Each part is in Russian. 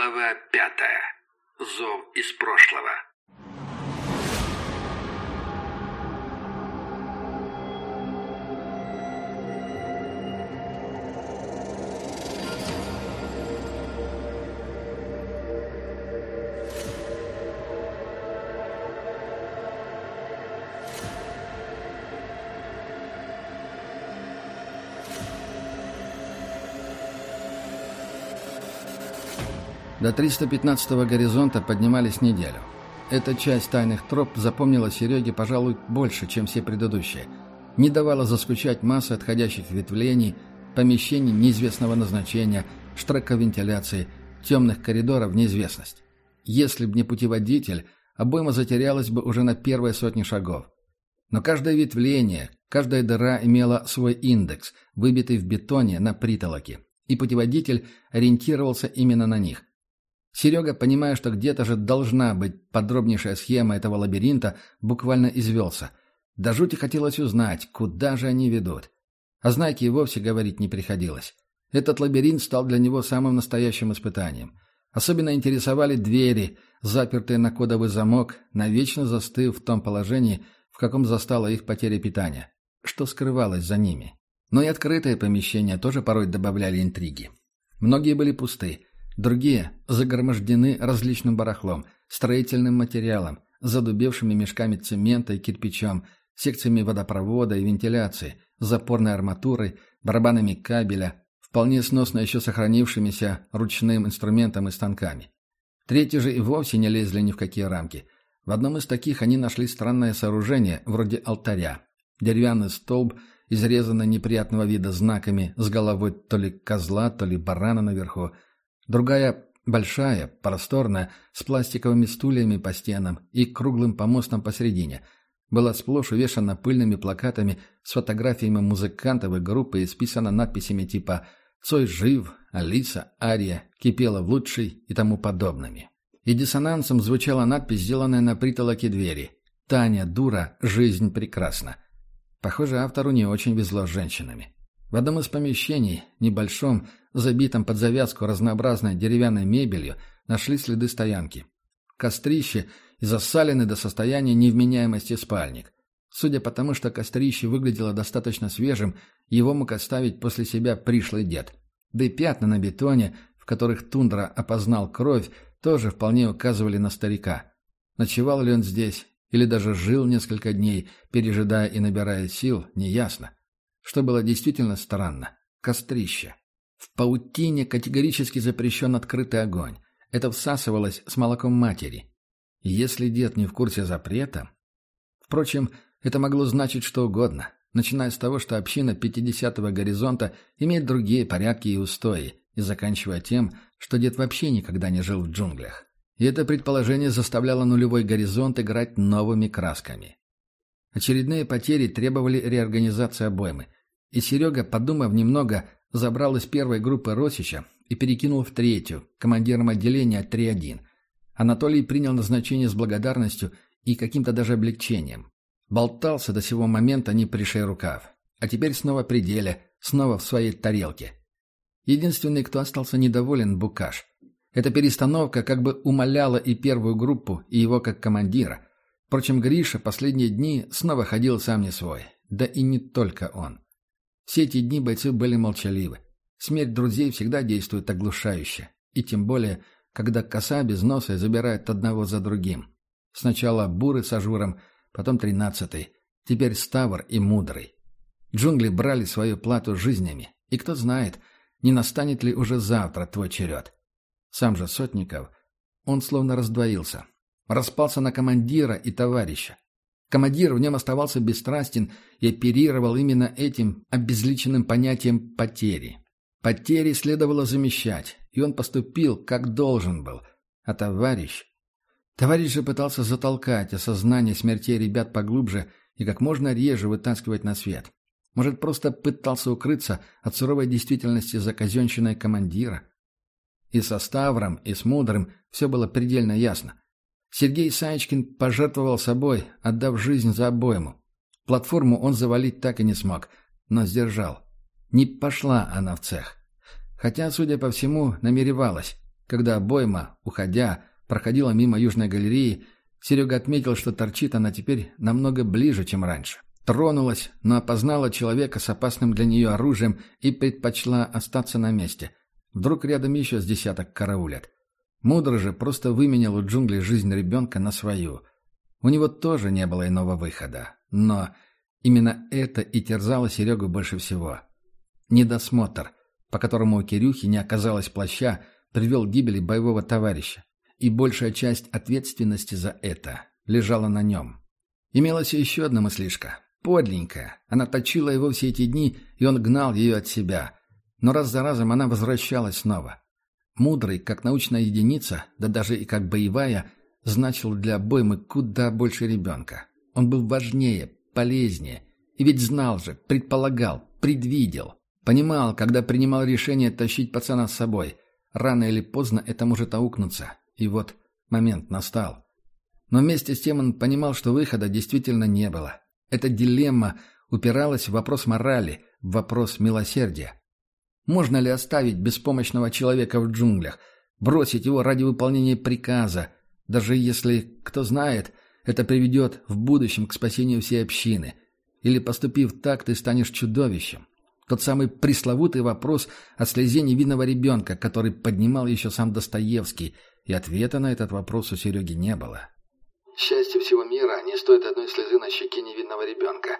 Глава пятая. Зов из прошлого. До 315-го горизонта поднимались неделю. Эта часть тайных троп запомнила Сереге, пожалуй, больше, чем все предыдущие. Не давала заскучать масса отходящих ветвлений, помещений неизвестного назначения, штреков вентиляции, темных коридоров в неизвестность. Если б не путеводитель, обойма затерялась бы уже на первой сотне шагов. Но каждое ветвление, каждая дыра имела свой индекс, выбитый в бетоне на притолоке, и путеводитель ориентировался именно на них. Серега, понимая, что где-то же должна быть подробнейшая схема этого лабиринта, буквально извелся. До жути хотелось узнать, куда же они ведут. О знаке и вовсе говорить не приходилось. Этот лабиринт стал для него самым настоящим испытанием. Особенно интересовали двери, запертые на кодовый замок, навечно застыв в том положении, в каком застала их потеря питания. Что скрывалось за ними? Но и открытые помещения тоже порой добавляли интриги. Многие были пусты, Другие загромождены различным барахлом, строительным материалом, задубевшими мешками цемента и кирпичом, секциями водопровода и вентиляции, запорной арматурой, барабанами кабеля, вполне сносно еще сохранившимися ручным инструментом и станками. Третьи же и вовсе не лезли ни в какие рамки. В одном из таких они нашли странное сооружение, вроде алтаря. Деревянный столб, изрезанный неприятного вида знаками, с головой то ли козла, то ли барана наверху, Другая большая, просторная, с пластиковыми стульями по стенам и круглым помостом посередине. Была сплошь увешана пыльными плакатами с фотографиями музыкантов и группы и списана надписями типа «Цой жив», «Алиса», «Ария», «Кипела в лучший» и тому подобными. И диссонансом звучала надпись, сделанная на притолоке двери. «Таня, дура, жизнь прекрасна». Похоже, автору не очень везло с женщинами. В одном из помещений, небольшом, забитом под завязку разнообразной деревянной мебелью, нашли следы стоянки. Кострище и засаленный до состояния невменяемости спальник. Судя по тому, что кострище выглядело достаточно свежим, его мог оставить после себя пришлый дед. Да и пятна на бетоне, в которых тундра опознал кровь, тоже вполне указывали на старика. Ночевал ли он здесь, или даже жил несколько дней, пережидая и набирая сил, неясно. Что было действительно странно. Кострище. В паутине категорически запрещен открытый огонь. Это всасывалось с молоком матери. если дед не в курсе запрета... Впрочем, это могло значить что угодно, начиная с того, что община 50-го горизонта имеет другие порядки и устои, и заканчивая тем, что дед вообще никогда не жил в джунглях. И это предположение заставляло нулевой горизонт играть новыми красками. Очередные потери требовали реорганизации обоймы. И Серега, подумав немного, забрал из первой группы Росича и перекинул в третью, командиром отделения 3-1. Анатолий принял назначение с благодарностью и каким-то даже облегчением. Болтался до сего момента не пришей рукав. А теперь снова при деле, снова в своей тарелке. Единственный, кто остался недоволен, Букаш. Эта перестановка как бы умаляла и первую группу, и его как командира – Впрочем, Гриша последние дни снова ходил сам не свой. Да и не только он. Все эти дни бойцы были молчаливы. Смерть друзей всегда действует оглушающе. И тем более, когда коса безносой забирает одного за другим. Сначала Буры с Ажуром, потом Тринадцатый, теперь Ставр и Мудрый. Джунгли брали свою плату жизнями, и кто знает, не настанет ли уже завтра твой черед. Сам же Сотников, он словно раздвоился распался на командира и товарища. Командир в нем оставался бесстрастен и оперировал именно этим обезличенным понятием потери. Потери следовало замещать, и он поступил, как должен был. А товарищ... Товарищ же пытался затолкать осознание смертей ребят поглубже и как можно реже вытаскивать на свет. Может, просто пытался укрыться от суровой действительности за казенщиной командира. И со Ставром, и с Мудрым все было предельно ясно. Сергей Саечкин пожертвовал собой, отдав жизнь за обойму. Платформу он завалить так и не смог, но сдержал. Не пошла она в цех. Хотя, судя по всему, намеревалась. Когда обойма, уходя, проходила мимо Южной галереи, Серега отметил, что торчит она теперь намного ближе, чем раньше. Тронулась, но опознала человека с опасным для нее оружием и предпочла остаться на месте. Вдруг рядом еще с десяток караулят. Мудро же просто выменял у джунглей жизнь ребенка на свою. У него тоже не было иного выхода. Но именно это и терзало Серегу больше всего. Недосмотр, по которому у Кирюхи не оказалось плаща, привел к гибели боевого товарища. И большая часть ответственности за это лежала на нем. Имелась еще одна мыслишка. Подленькая. Она точила его все эти дни, и он гнал ее от себя. Но раз за разом она возвращалась снова. Мудрый, как научная единица, да даже и как боевая, значил для обоймы куда больше ребенка. Он был важнее, полезнее. И ведь знал же, предполагал, предвидел. Понимал, когда принимал решение тащить пацана с собой. Рано или поздно это может аукнуться. И вот момент настал. Но вместе с тем он понимал, что выхода действительно не было. Эта дилемма упиралась в вопрос морали, в вопрос милосердия. Можно ли оставить беспомощного человека в джунглях, бросить его ради выполнения приказа, даже если, кто знает, это приведет в будущем к спасению всей общины? Или, поступив так, ты станешь чудовищем? Тот самый пресловутый вопрос о слезе невинного ребенка, который поднимал еще сам Достоевский, и ответа на этот вопрос у Сереги не было. Счастье всего мира не стоит одной слезы на щеке невинного ребенка.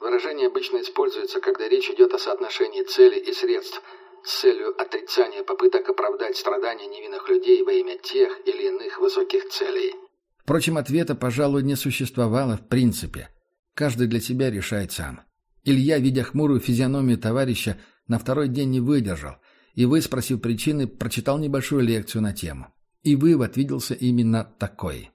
Выражение обычно используется, когда речь идет о соотношении цели и средств с целью отрицания попыток оправдать страдания невинных людей во имя тех или иных высоких целей. Впрочем, ответа, пожалуй, не существовало в принципе. Каждый для себя решает сам. Илья, видя хмурую физиономию товарища, на второй день не выдержал и, выспросив причины, прочитал небольшую лекцию на тему. И вывод виделся именно такой.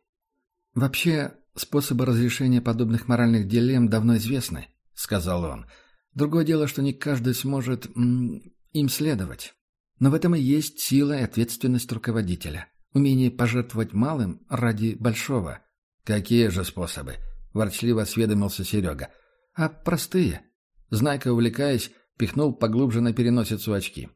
«Вообще, способы разрешения подобных моральных дилемм давно известны», — сказал он. «Другое дело, что не каждый сможет им следовать. Но в этом и есть сила и ответственность руководителя. Умение пожертвовать малым ради большого». «Какие же способы?» — ворчливо осведомился Серега. «А простые». Знайка, увлекаясь, пихнул поглубже на переносицу очки.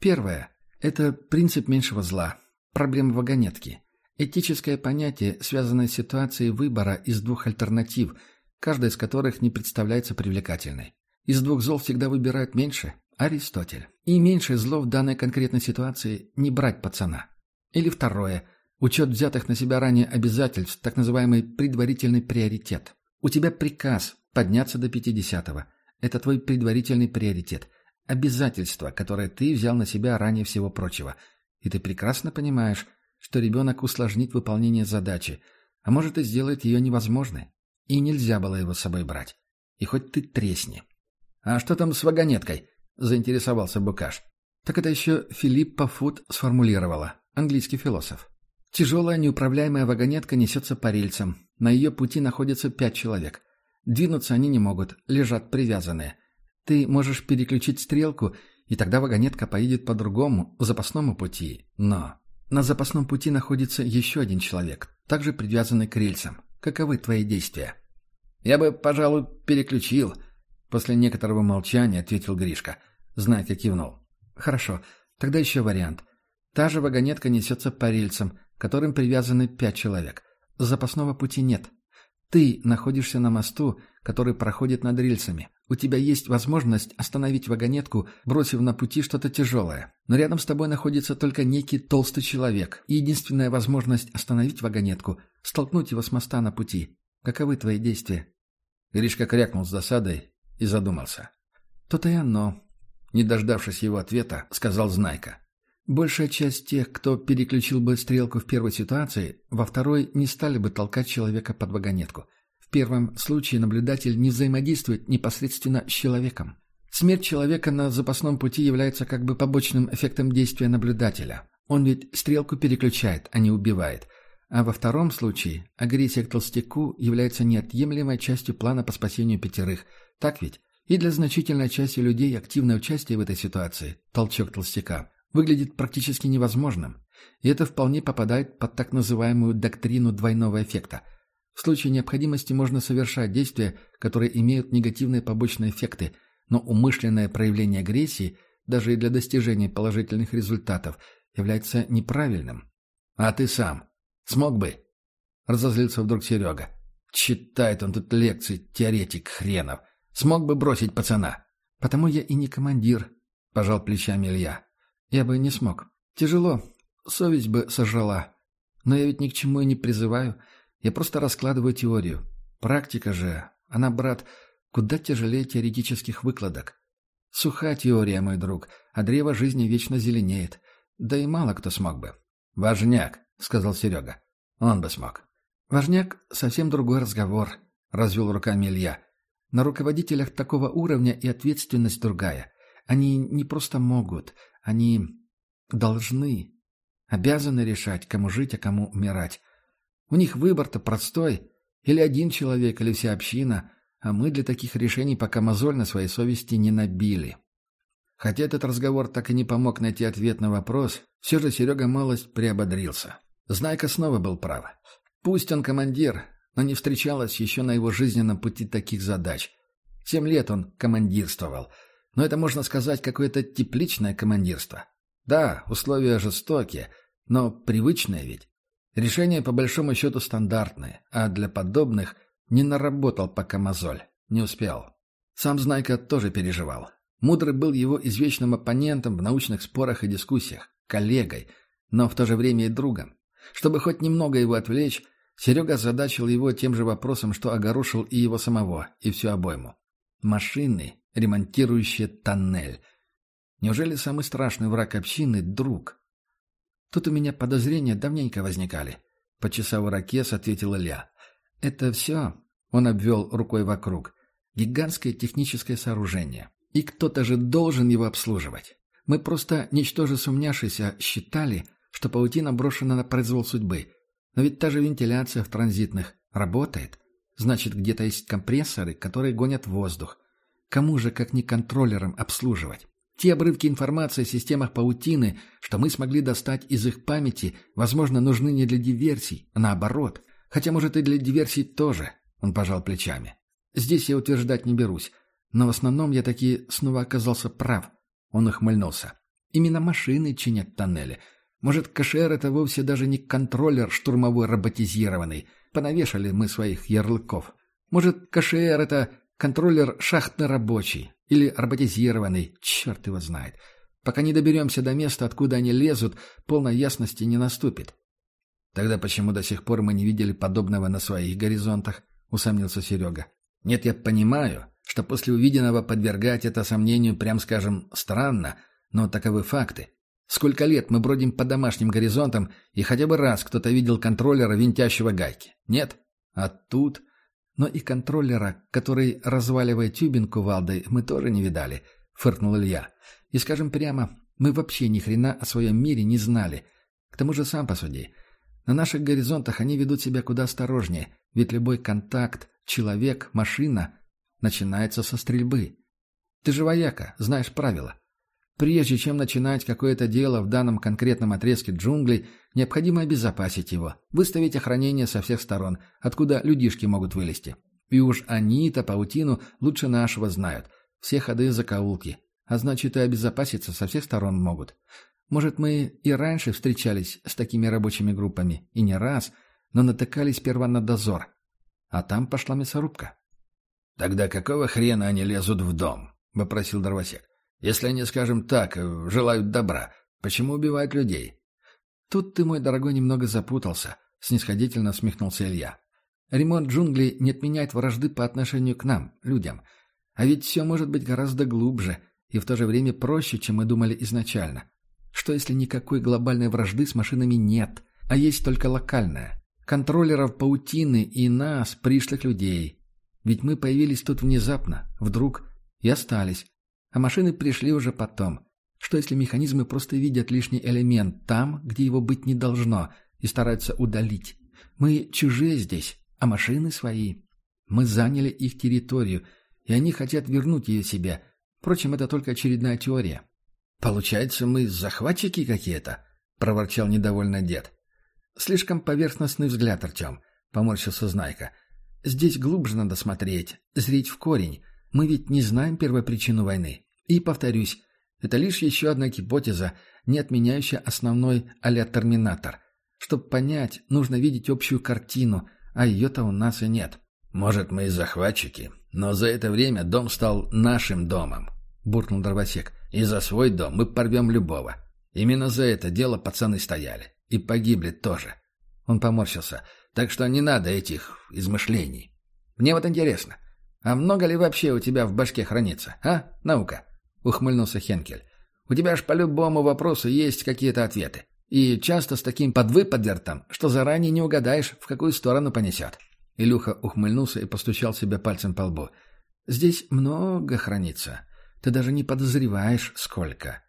«Первое — это принцип меньшего зла. Проблема вагонетки. Этическое понятие, связанное с ситуацией выбора из двух альтернатив, каждая из которых не представляется привлекательной. Из двух зол всегда выбирают меньше – Аристотель. И меньшее зло в данной конкретной ситуации – не брать пацана. Или второе – учет взятых на себя ранее обязательств, так называемый предварительный приоритет. У тебя приказ подняться до 50-го. Это твой предварительный приоритет. Обязательство, которое ты взял на себя ранее всего прочего. И ты прекрасно понимаешь, что ребенок усложнит выполнение задачи, а может и сделает ее невозможной. И нельзя было его с собой брать. И хоть ты тресни. «А что там с вагонеткой?» — заинтересовался Букаш. Так это еще Филиппа Фуд сформулировала, английский философ. Тяжелая неуправляемая вагонетка несется по рельсам. На ее пути находится пять человек. Двинуться они не могут, лежат привязанные. Ты можешь переключить стрелку, и тогда вагонетка поедет по другому, запасному пути. Но на запасном пути находится еще один человек, также привязанный к рельсам. Каковы твои действия? Я бы, пожалуй, переключил. После некоторого молчания ответил Гришка. Знайка кивнул. Хорошо, тогда еще вариант. Та же вагонетка несется по рельсам, которым привязаны пять человек. Запасного пути нет. Ты находишься на мосту, который проходит над рельсами. У тебя есть возможность остановить вагонетку, бросив на пути что-то тяжелое. Но рядом с тобой находится только некий толстый человек. И единственная возможность остановить вагонетку – столкнуть его с моста на пути. Каковы твои действия?» Гришка крякнул с досадой и задумался. «То-то и оно». Не дождавшись его ответа, сказал Знайка. Большая часть тех, кто переключил бы стрелку в первой ситуации, во второй не стали бы толкать человека под вагонетку. В первом случае наблюдатель не взаимодействует непосредственно с человеком. Смерть человека на запасном пути является как бы побочным эффектом действия наблюдателя. Он ведь стрелку переключает, а не убивает. А во втором случае агрессия к толстяку является неотъемлемой частью плана по спасению пятерых. Так ведь? И для значительной части людей активное участие в этой ситуации – толчок толстяка – выглядит практически невозможным, и это вполне попадает под так называемую доктрину двойного эффекта. В случае необходимости можно совершать действия, которые имеют негативные побочные эффекты, но умышленное проявление агрессии, даже и для достижения положительных результатов, является неправильным. А ты сам смог бы? Разозлился вдруг Серега. Читает он тут лекции, теоретик хренов. Смог бы бросить пацана. Потому я и не командир, пожал плечами Илья. Я бы не смог. Тяжело. Совесть бы сожрала. Но я ведь ни к чему и не призываю. Я просто раскладываю теорию. Практика же, она, брат, куда тяжелее теоретических выкладок. Суха теория, мой друг, а древо жизни вечно зеленеет. Да и мало кто смог бы. «Важняк», — сказал Серега. «Он бы смог». «Важняк — совсем другой разговор», — развел руками Илья. «На руководителях такого уровня и ответственность другая. Они не просто могут, они должны, обязаны решать, кому жить, а кому умирать. У них выбор-то простой. Или один человек, или вся община, а мы для таких решений пока мозоль на своей совести не набили. Хотя этот разговор так и не помог найти ответ на вопрос, все же Серега малость приободрился. Знайка снова был прав. Пусть он командир, но не встречалось еще на его жизненном пути таких задач. Семь лет он командирствовал, но это, можно сказать, какое-то тепличное командирство. Да, условия жестокие, но привычные ведь. Решение по большому счету стандартное, а для подобных не наработал пока мозоль, не успел. Сам Знайка тоже переживал. Мудрый был его извечным оппонентом в научных спорах и дискуссиях, коллегой, но в то же время и другом. Чтобы хоть немного его отвлечь, Серега задачил его тем же вопросом, что огорошил и его самого, и всю обойму. Машины, ремонтирующие тоннель. Неужели самый страшный враг общины — друг? Тут у меня подозрения давненько возникали. Почесав ракес, ответил Илья. Это все, он обвел рукой вокруг, гигантское техническое сооружение. И кто-то же должен его обслуживать. Мы просто, ничтоже сумняшися, считали, что паутина брошена на произвол судьбы. Но ведь та же вентиляция в транзитных работает. Значит, где-то есть компрессоры, которые гонят воздух. Кому же, как не контроллерам, обслуживать? Те обрывки информации о системах паутины, что мы смогли достать из их памяти, возможно, нужны не для диверсий, а наоборот. Хотя, может, и для диверсий тоже, он пожал плечами. Здесь я утверждать не берусь. Но в основном я таки снова оказался прав. Он ухмыльнулся. Именно машины чинят тоннели. Может, КШР — это вовсе даже не контроллер штурмовой роботизированный. Понавешали мы своих ярлыков. Может, КШР — это контроллер шахтный рабочий. Или роботизированный. Черт его знает. Пока не доберемся до места, откуда они лезут, полной ясности не наступит. Тогда почему до сих пор мы не видели подобного на своих горизонтах? Усомнился Серега. Нет, я понимаю, что после увиденного подвергать это сомнению, прям скажем, странно, но таковы факты. Сколько лет мы бродим по домашним горизонтам, и хотя бы раз кто-то видел контроллера, винтящего гайки? Нет? А тут... Но и контроллера, который разваливает тюбинг кувалдой, мы тоже не видали, — фыркнул Илья. И скажем прямо, мы вообще ни хрена о своем мире не знали. К тому же сам посуди. На наших горизонтах они ведут себя куда осторожнее, ведь любой контакт, человек, машина начинается со стрельбы. Ты же вояка, знаешь правила. Прежде чем начинать какое-то дело в данном конкретном отрезке джунглей, необходимо обезопасить его, выставить охранение со всех сторон, откуда людишки могут вылезти. И уж они-то паутину лучше нашего знают. Все ходы и закоулки. А значит, и обезопаситься со всех сторон могут. Может, мы и раньше встречались с такими рабочими группами, и не раз, но натыкались сперва на дозор. А там пошла мясорубка. «Тогда какого хрена они лезут в дом?» — вопросил Дровосек. «Если они, скажем так, желают добра, почему убивают людей?» «Тут ты, мой дорогой, немного запутался», — снисходительно усмехнулся Илья. «Ремонт джунглей не отменяет вражды по отношению к нам, людям. А ведь все может быть гораздо глубже и в то же время проще, чем мы думали изначально. Что если никакой глобальной вражды с машинами нет, а есть только локальная? Контроллеров паутины и нас, пришлых людей. Ведь мы появились тут внезапно, вдруг, и остались. А машины пришли уже потом. Что если механизмы просто видят лишний элемент там, где его быть не должно, и стараются удалить? Мы чужие здесь, а машины свои. Мы заняли их территорию, и они хотят вернуть ее себе. Впрочем, это только очередная теория. «Получается, мы захватчики какие-то?» — проворчал недовольно дед. «Слишком поверхностный взгляд, Артем», — поморщился Знайка. «Здесь глубже надо смотреть, зрить в корень. Мы ведь не знаем первопричину войны. И, повторюсь, Это лишь еще одна гипотеза, не отменяющая основной а-ля терминатор. Чтобы понять, нужно видеть общую картину, а ее-то у нас и нет. «Может, мы и захватчики, но за это время дом стал нашим домом», — буркнул Дровосек. «И за свой дом мы порвем любого. Именно за это дело пацаны стояли. И погибли тоже». Он поморщился. «Так что не надо этих измышлений. Мне вот интересно, а много ли вообще у тебя в башке хранится, а, наука?» — ухмыльнулся Хенкель. «У тебя ж по любому вопросу есть какие-то ответы. И часто с таким подвыподвертом, что заранее не угадаешь, в какую сторону понесет». Илюха ухмыльнулся и постучал себя пальцем по лбу. «Здесь много хранится. Ты даже не подозреваешь, сколько».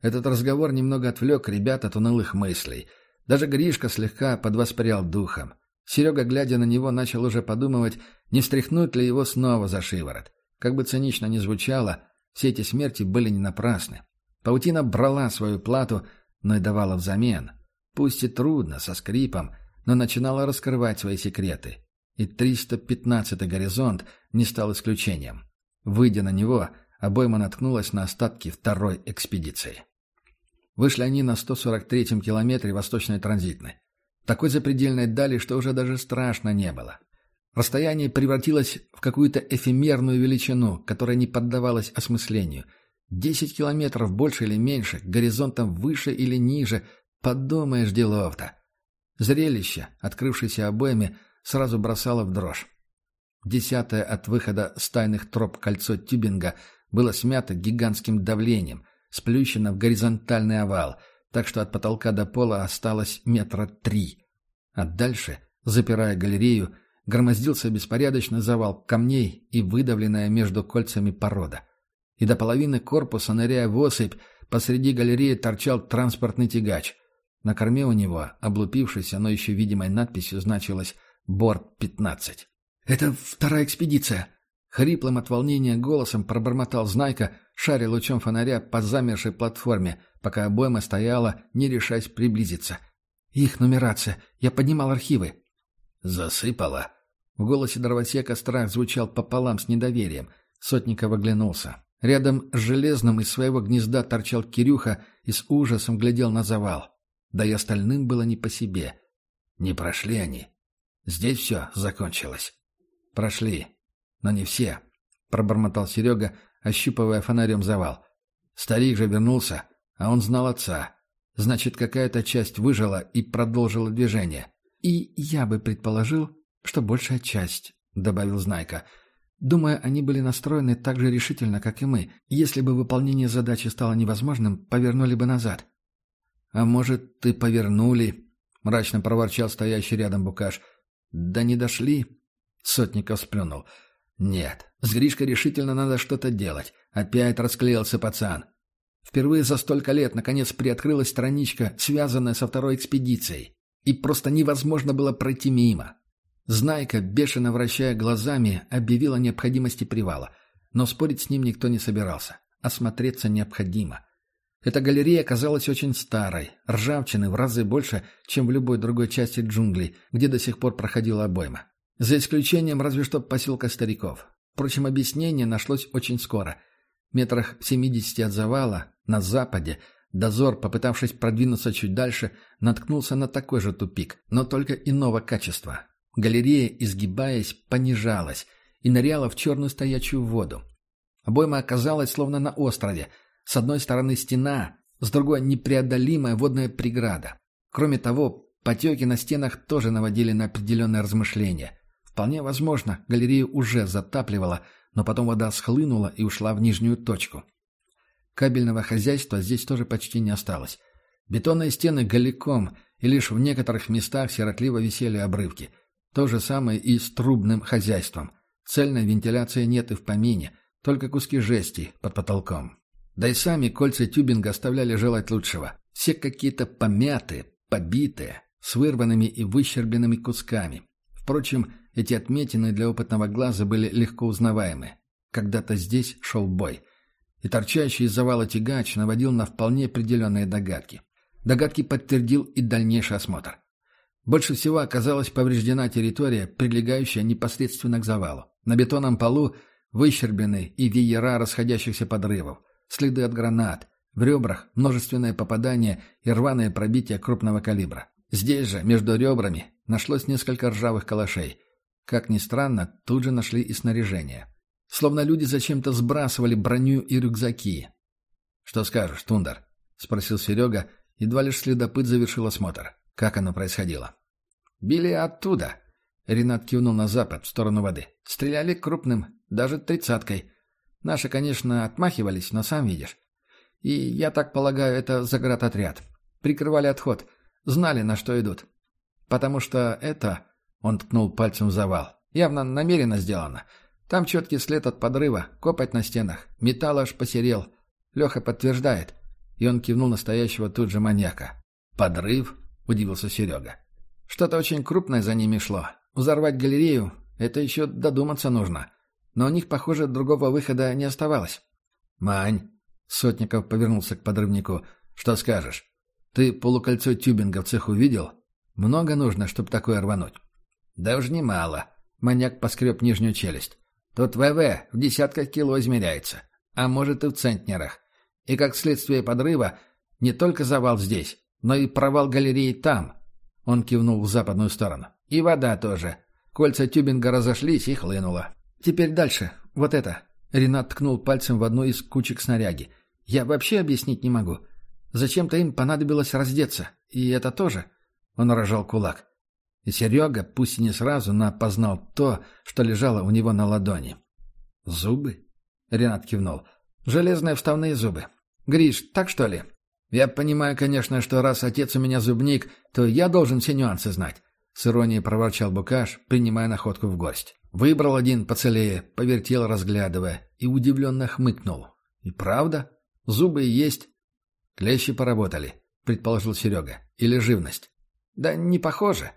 Этот разговор немного отвлек ребят от унылых мыслей. Даже Гришка слегка подвоспрял духом. Серега, глядя на него, начал уже подумывать, не встряхнуть ли его снова за шиворот. Как бы цинично ни звучало, все эти смерти были не напрасны. Паутина брала свою плату, но и давала взамен. Пусть и трудно, со скрипом, но начинала раскрывать свои секреты. И 315-й горизонт не стал исключением. Выйдя на него, обойма наткнулась на остатки второй экспедиции. Вышли они на 143-м километре восточной транзитной. Такой запредельной дали, что уже даже страшно не было. Расстояние превратилось в какую-то эфемерную величину, которая не поддавалась осмыслению. Десять километров больше или меньше, горизонтом выше или ниже, подумаешь делов-то. Зрелище, открывшееся обоями, сразу бросало в дрожь. Десятое от выхода с тайных троп кольцо тюбинга было смято гигантским давлением, сплющено в горизонтальный овал, так что от потолка до пола осталось метра три. А дальше, запирая галерею, громоздился беспорядочный завал камней и выдавленная между кольцами порода. И до половины корпуса, ныряя в осыпь, посреди галереи торчал транспортный тягач. На корме у него, облупившейся, но еще видимой надписью, значилось «Борт-15». «Это вторая экспедиция!» Хриплым от волнения голосом пробормотал Знайка, шаря лучом фонаря по замершей платформе, пока обойма стояла, не решаясь приблизиться. «Их нумерация. Я поднимал архивы». «Засыпала?» В голосе дровосека страх звучал пополам с недоверием. Сотников оглянулся. Рядом с железным из своего гнезда торчал Кирюха и с ужасом глядел на завал. Да и остальным было не по себе. Не прошли они. Здесь все закончилось. Прошли. Но не все, — пробормотал Серега, ощупывая фонарем завал. Старик же вернулся, а он знал отца. Значит, какая-то часть выжила и продолжила движение. «И я бы предположил, что большая часть», — добавил Знайка. «Думаю, они были настроены так же решительно, как и мы. Если бы выполнение задачи стало невозможным, повернули бы назад». «А может, ты повернули?» — мрачно проворчал стоящий рядом Букаш. «Да не дошли?» — Сотников сплюнул. «Нет, с Гришкой решительно надо что-то делать. Опять расклеился пацан. Впервые за столько лет наконец приоткрылась страничка, связанная со второй экспедицией. И просто невозможно было пройти мимо. Знайка, бешено вращая глазами, объявила о необходимости привала. Но спорить с ним никто не собирался. Осмотреться необходимо. Эта галерея оказалась очень старой, ржавчины в разы больше, чем в любой другой части джунглей, где до сих пор проходила обойма. За исключением разве что поселка стариков. Впрочем, объяснение нашлось очень скоро. Метрах в семидесяти от завала, на западе, Дозор, попытавшись продвинуться чуть дальше, наткнулся на такой же тупик, но только иного качества. Галерея, изгибаясь, понижалась и ныряла в черную стоячую воду. Обойма оказалась словно на острове. С одной стороны стена, с другой непреодолимая водная преграда. Кроме того, потеки на стенах тоже наводили на определенное размышление. Вполне возможно, галерею уже затапливала, но потом вода схлынула и ушла в нижнюю точку. Кабельного хозяйства здесь тоже почти не осталось. Бетонные стены голиком, и лишь в некоторых местах сиротливо висели обрывки. То же самое и с трубным хозяйством. Цельной вентиляции нет и в помине, только куски жести под потолком. Да и сами кольца тюбинга оставляли желать лучшего. Все какие-то помятые, побитые, с вырванными и выщербленными кусками. Впрочем, эти отметины для опытного глаза были легко узнаваемы. Когда-то здесь шел бой — и торчащий из завала тягач наводил на вполне определенные догадки. Догадки подтвердил и дальнейший осмотр. Больше всего оказалась повреждена территория, прилегающая непосредственно к завалу. На бетонном полу выщерблены и веера расходящихся подрывов. следы от гранат. В ребрах множественное попадание и рваное пробитие крупного калибра. Здесь же, между ребрами, нашлось несколько ржавых калашей. Как ни странно, тут же нашли и снаряжение. Словно люди зачем-то сбрасывали броню и рюкзаки. «Что скажешь, Тундар?» — спросил Серега, едва лишь следопыт завершил осмотр. «Как оно происходило?» «Били оттуда», — Ренат кивнул на запад, в сторону воды. «Стреляли крупным, даже тридцаткой. Наши, конечно, отмахивались, но сам видишь. И, я так полагаю, это заградотряд. Прикрывали отход, знали, на что идут. Потому что это...» — он ткнул пальцем в завал. «Явно намеренно сделано. Там четкий след от подрыва, копать на стенах. Металл аж посерел. Леха подтверждает. И он кивнул настоящего тут же маньяка. «Подрыв?» — удивился Серега. «Что-то очень крупное за ними шло. Взорвать галерею — это еще додуматься нужно. Но у них, похоже, другого выхода не оставалось». «Мань!» — Сотников повернулся к подрывнику. «Что скажешь? Ты полукольцо тюбинга в цеху видел? Много нужно, чтобы такое рвануть?» «Да уж немало». Маньяк поскреб нижнюю челюсть. «Тут ВВ в десятках кило измеряется а может и в центнерах. И как следствие подрыва, не только завал здесь, но и провал галереи там. Он кивнул в западную сторону. И вода тоже. Кольца тюбинга разошлись и хлынуло. Теперь дальше. Вот это. Ренат ткнул пальцем в одну из кучек снаряги. Я вообще объяснить не могу. Зачем-то им понадобилось раздеться. И это тоже. Он рожал кулак. И Серега, пусть и не сразу, но опознал то, что лежало у него на ладони. Зубы? Ренат кивнул. «Железные вставные зубы. Гриш, так что ли?» «Я понимаю, конечно, что раз отец у меня зубник, то я должен все нюансы знать», — с иронией проворчал Букаш, принимая находку в горсть. Выбрал один поцелее, повертел, разглядывая, и удивленно хмыкнул. «И правда? Зубы есть?» «Клещи поработали», — предположил Серега. «Или живность?» «Да не похоже».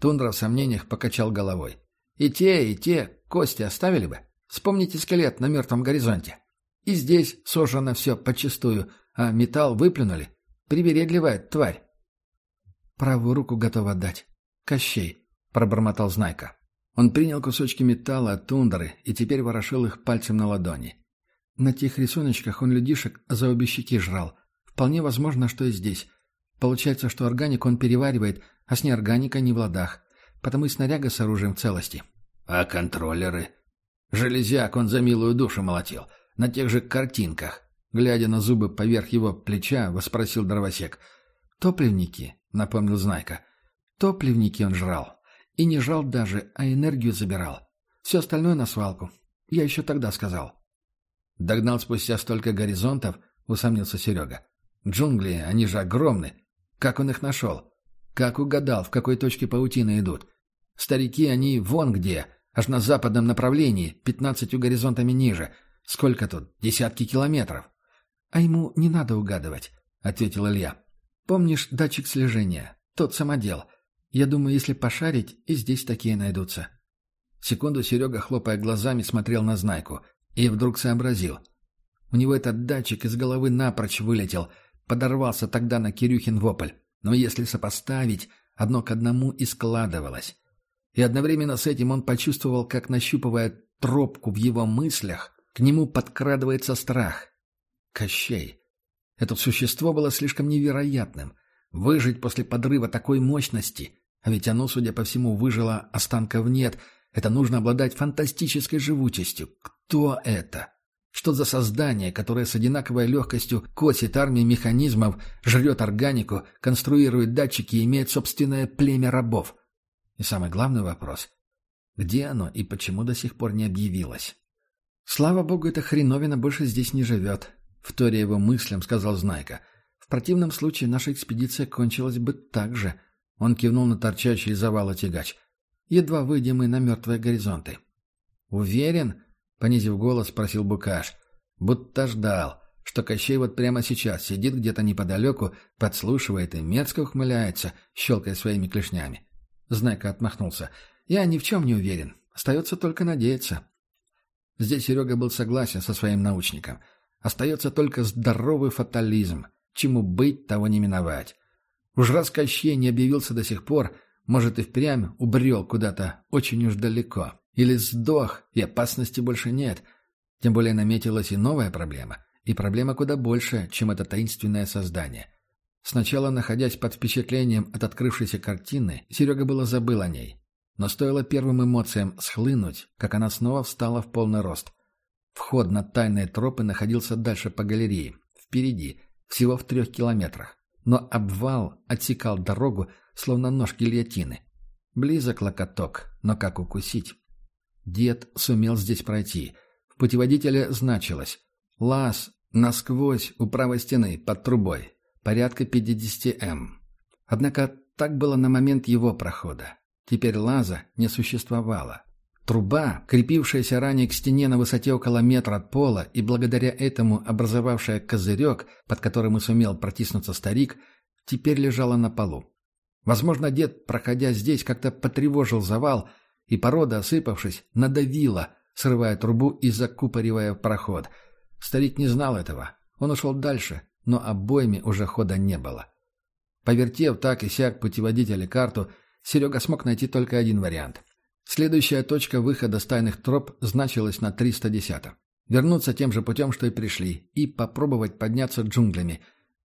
Тундра в сомнениях покачал головой. «И те, и те кости оставили бы?» Вспомните скелет на мертвом горизонте. И здесь сожжено все подчистую, а металл выплюнули. Привередливая тварь. Правую руку готов отдать. Кощей, пробормотал Знайка. Он принял кусочки металла от тундры и теперь ворошил их пальцем на ладони. На тех рисуночках он людишек за обе жрал. Вполне возможно, что и здесь. Получается, что органик он переваривает, а с неорганикой не в ладах. Потому и снаряга с оружием в целости. — А контроллеры? Железяк он за милую душу молотил. На тех же картинках. Глядя на зубы поверх его плеча, воспросил дровосек. «Топливники», — напомнил Знайка. «Топливники он жрал. И не жрал даже, а энергию забирал. Все остальное на свалку. Я еще тогда сказал». «Догнал спустя столько горизонтов», — усомнился Серега. «Джунгли, они же огромны. Как он их нашел? Как угадал, в какой точке паутины идут? Старики они вон где, Аж на западном направлении, пятнадцатью горизонтами ниже. Сколько тут? Десятки километров. — А ему не надо угадывать, — ответил Илья. — Помнишь датчик слежения? Тот самодел. Я думаю, если пошарить, и здесь такие найдутся. Секунду Серега, хлопая глазами, смотрел на Знайку. И вдруг сообразил. У него этот датчик из головы напрочь вылетел. Подорвался тогда на Кирюхин вопль. Но если сопоставить, одно к одному и складывалось. И одновременно с этим он почувствовал, как, нащупывая тропку в его мыслях, к нему подкрадывается страх. Кощей. Это существо было слишком невероятным. Выжить после подрыва такой мощности, а ведь оно, судя по всему, выжило, останков нет, это нужно обладать фантастической живучестью. Кто это? Что за создание, которое с одинаковой легкостью косит армии механизмов, жрет органику, конструирует датчики и имеет собственное племя рабов? И самый главный вопрос — где оно и почему до сих пор не объявилось? «Слава богу, эта хреновина больше здесь не живет», — вторя его мыслям сказал Знайка. «В противном случае наша экспедиция кончилась бы так же». Он кивнул на торчащий из завала тягач. «Едва выйдем мы на мертвые горизонты». «Уверен?» — понизив голос, спросил Букаш. «Будто ждал» что Кощей вот прямо сейчас сидит где-то неподалеку, подслушивает и мерзко ухмыляется, щелкая своими клешнями. Знайка отмахнулся. «Я ни в чем не уверен. Остается только надеяться». Здесь Серега был согласен со своим научником. Остается только здоровый фатализм. Чему быть, того не миновать. Уж раз Кощей не объявился до сих пор, может и впрямь убрел куда-то очень уж далеко. Или сдох, и опасности больше нет. Тем более наметилась и новая проблема. И проблема куда больше, чем это таинственное создание. Сначала, находясь под впечатлением от открывшейся картины, Серега было забыл о ней. Но стоило первым эмоциям схлынуть, как она снова встала в полный рост. Вход на тайные тропы находился дальше по галерее, впереди, всего в трех километрах. Но обвал отсекал дорогу, словно нож гильотины. Близок локоток, но как укусить? Дед сумел здесь пройти. В путеводителе значилось «Лаз насквозь у правой стены, под трубой порядка 50 м. Однако так было на момент его прохода. Теперь лаза не существовало. Труба, крепившаяся ранее к стене на высоте около метра от пола и благодаря этому образовавшая козырек, под которым и сумел протиснуться старик, теперь лежала на полу. Возможно, дед, проходя здесь, как-то потревожил завал, и порода, осыпавшись, надавила, срывая трубу и закупоривая проход. Старик не знал этого. Он ушел дальше, но обоими уже хода не было. Повертев так и сяк путеводителя карту, Серега смог найти только один вариант. Следующая точка выхода с тайных троп значилась на 310-м. Вернуться тем же путем, что и пришли, и попробовать подняться джунглями.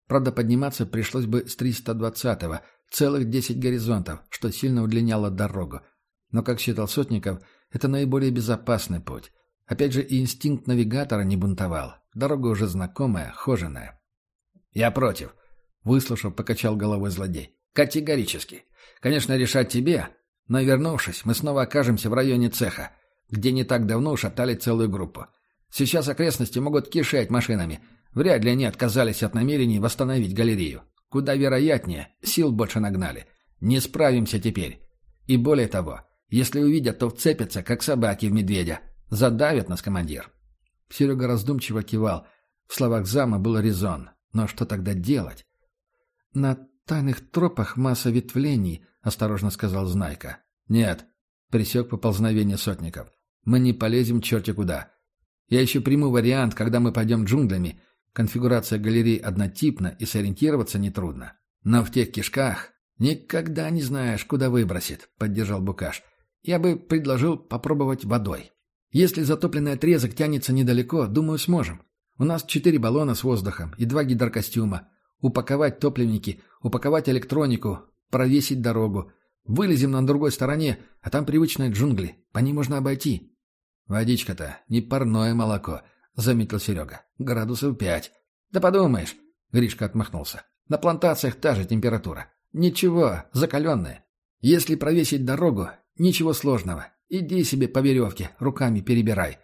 Правда, подниматься пришлось бы с 320-го, целых 10 горизонтов, что сильно удлиняло дорогу. Но, как считал Сотников, это наиболее безопасный путь. Опять же, и инстинкт навигатора не бунтовал. Дорога уже знакомая, хоженая. «Я против», — выслушав, покачал головой злодей. «Категорически. Конечно, решать тебе, но, вернувшись, мы снова окажемся в районе цеха, где не так давно ушатали целую группу. Сейчас окрестности могут кишеть машинами. Вряд ли они отказались от намерений восстановить галерею. Куда вероятнее, сил больше нагнали. Не справимся теперь. И более того, если увидят, то вцепятся, как собаки в медведя. Задавят нас, командир. Серега раздумчиво кивал. В словах зама был резон. Но что тогда делать? На тайных тропах масса ветвлений, осторожно сказал Знайка. Нет, пресек поползновение сотников. Мы не полезем черти куда. Я еще приму вариант, когда мы пойдем джунглями. Конфигурация галерей однотипна и сориентироваться нетрудно. Но в тех кишках никогда не знаешь, куда выбросит, поддержал Букаш. Я бы предложил попробовать водой. Если затопленный отрезок тянется недалеко, думаю, сможем. У нас четыре баллона с воздухом и два гидрокостюма. Упаковать топливники, упаковать электронику, провесить дорогу. Вылезем на другой стороне, а там привычные джунгли. По ним можно обойти. Водичка-то не парное молоко, заметил Серега. Градусов пять. Да подумаешь, Гришка отмахнулся. На плантациях та же температура. Ничего, закаленная. Если провесить дорогу, ничего сложного. Иди себе по веревке, руками перебирай.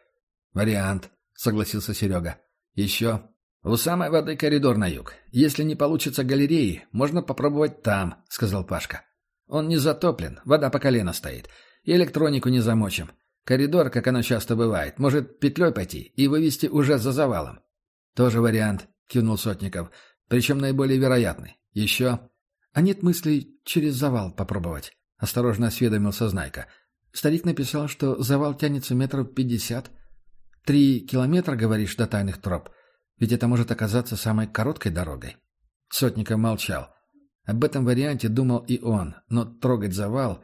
Вариант, согласился Серега. Еще. У самой воды коридор на юг. Если не получится галереи, можно попробовать там, сказал Пашка. Он не затоплен, вода по колено стоит. И электронику не замочим. Коридор, как оно часто бывает, может петлей пойти и вывести уже за завалом. Тоже вариант, кивнул Сотников. Причем наиболее вероятный. Еще. А нет мыслей через завал попробовать, осторожно осведомился Знайка. Старик написал, что завал тянется метров пятьдесят. Три километра, говоришь, до тайных троп? Ведь это может оказаться самой короткой дорогой. Сотников молчал. Об этом варианте думал и он, но трогать завал...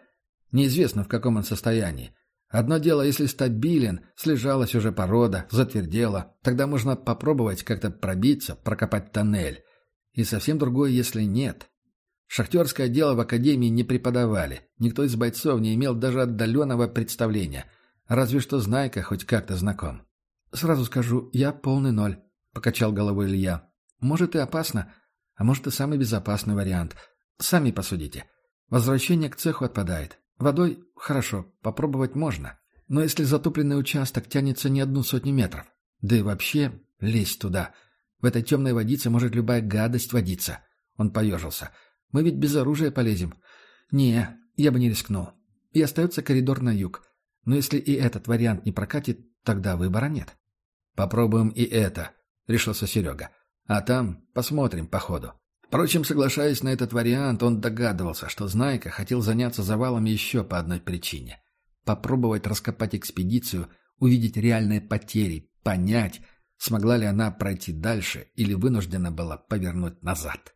Неизвестно, в каком он состоянии. Одно дело, если стабилен, слежалась уже порода, затвердела, тогда можно попробовать как-то пробиться, прокопать тоннель. И совсем другое, если нет. Шахтерское дело в академии не преподавали, никто из бойцов не имел даже отдаленного представления, разве что Знайка хоть как-то знаком. «Сразу скажу, я полный ноль», — покачал головой Илья. «Может и опасно, а может и самый безопасный вариант. Сами посудите. Возвращение к цеху отпадает. Водой — хорошо, попробовать можно. Но если затопленный участок тянется не одну сотню метров, да и вообще лезть туда. В этой темной водице может любая гадость водиться». Он поежился. «Мы ведь без оружия полезем». «Не, я бы не рискнул. И остается коридор на юг. Но если и этот вариант не прокатит, тогда выбора нет». «Попробуем и это», — решился Серега. «А там посмотрим по ходу». Впрочем, соглашаясь на этот вариант, он догадывался, что Знайка хотел заняться завалами еще по одной причине. Попробовать раскопать экспедицию, увидеть реальные потери, понять, смогла ли она пройти дальше или вынуждена была повернуть назад.